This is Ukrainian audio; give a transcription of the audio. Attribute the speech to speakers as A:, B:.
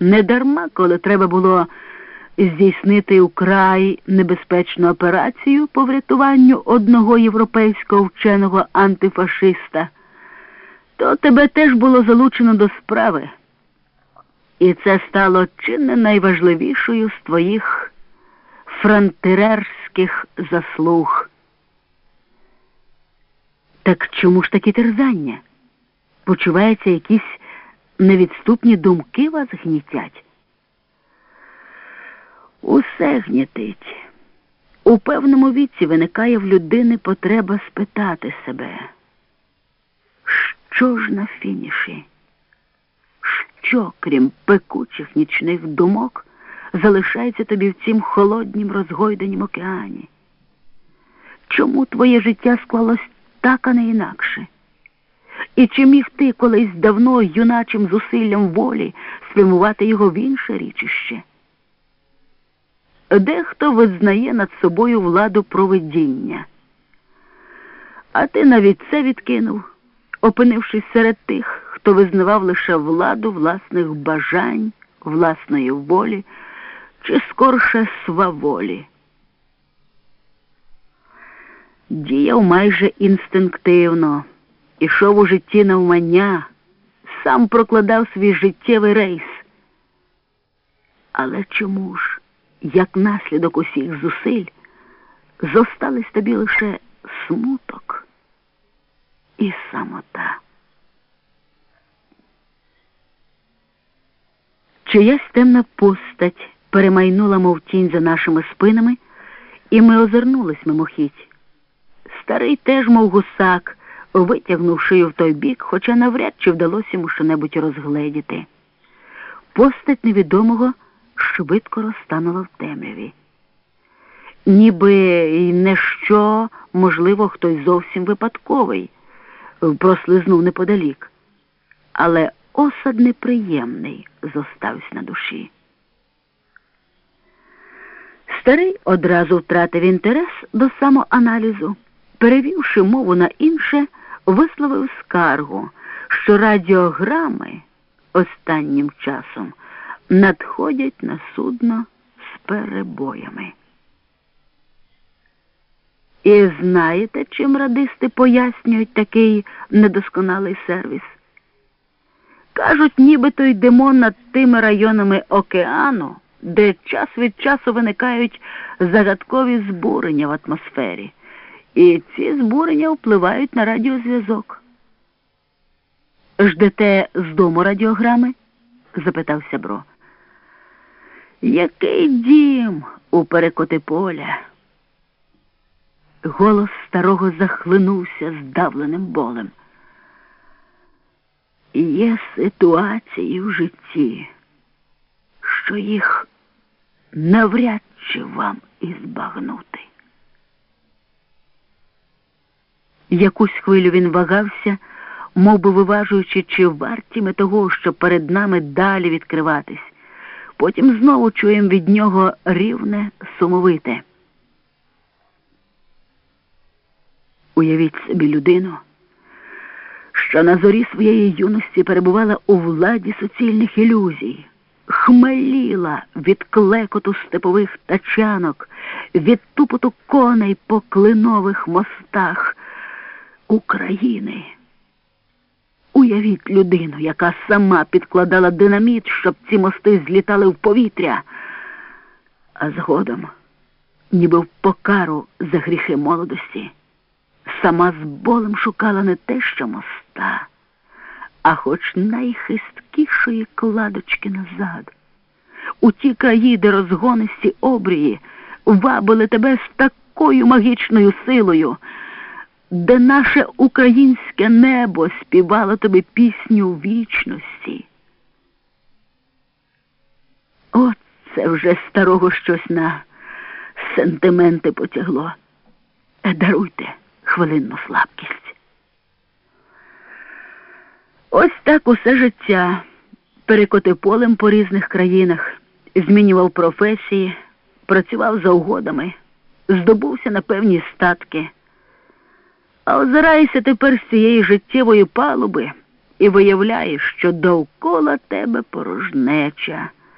A: Недарма, коли треба було здійснити украй небезпечну операцію по врятуванню одного європейського вченого антифашиста, то тебе теж було залучено до справи. І це стало чи не найважливішою з твоїх фронтирерських заслуг. Так чому ж такі терзання? Почуваються якісь невідступні думки вас гнітять? Усе гнітить. У певному віці виникає в людини потреба спитати себе, що ж на фініші? Що, крім пекучих нічних думок, залишається тобі в цім холоднім розгойданім океані? Чому твоє життя склалось так, а не інакше? І чи міг ти колись давно юначим зусиллям волі спрямувати його в інше річище? Дехто визнає над собою владу провидіння, а ти навіть це відкинув, опинившись серед тих, хто визнавав лише владу власних бажань, власної волі чи скорше сваволі. Діяв майже інстинктивно, ішов у житті навмання, сам прокладав свій життєвий рейс. Але чому ж, як наслідок усіх зусиль, зостались тобі лише смуток і самота? Чиясь темна постать перемайнула, мов тінь за нашими спинами, і ми озирнулись мимохідь. Старий теж, мов гусак, витягнув шию в той бік, хоча навряд чи вдалося йому що-небудь розгледіти. Постать невідомого швидко розтанула в темряві. Ніби й не що, можливо, хтось зовсім випадковий, прослизнув неподалік. Але осад неприємний зостався на душі. Старий одразу втратив інтерес до самоаналізу, перевівши мову на інше, висловив скаргу, що радіограми останнім часом надходять на судно з перебоями. І знаєте, чим радисти пояснюють такий недосконалий сервіс? Кажуть, нібито йдемо над тими районами океану, де час від часу виникають загадкові збурення в атмосфері, і ці збурення впливають на радіозв'язок. Ждете з дому радіограми? запитав Сябро. Який дім у перекоти поля? Голос старого захлинувся здавленим болем. Є ситуації в житті, що їх навряд чи вам і збагнути. Якусь хвилю він вагався, мов би виважуючи, чи варті ми того, що перед нами далі відкриватись. Потім знову чуємо від нього рівне, сумовите. Уявіть собі людину що на зорі своєї юності перебувала у владі суцільних ілюзій, хмеліла від клекоту степових тачанок, від тупоту коней по клинових мостах України. Уявіть людину, яка сама підкладала динаміт, щоб ці мости злітали в повітря, а згодом, ніби в покару за гріхи молодості, сама з болем шукала не те, що моста, а хоч найхисткішої кладочки назад. У ті краї, де розгонисті обрії вабили тебе з такою магічною силою, де наше українське небо співало тобі пісню вічності. От це вже старого щось на сентименти потягло. Даруйте хвилинну слабкість. Ось так усе життя перекоти полем по різних країнах, змінював професії, працював за угодами, здобувся на певні статки. А озираєшся тепер з цієї життєвої палуби і виявляєш, що довкола тебе порожнеча.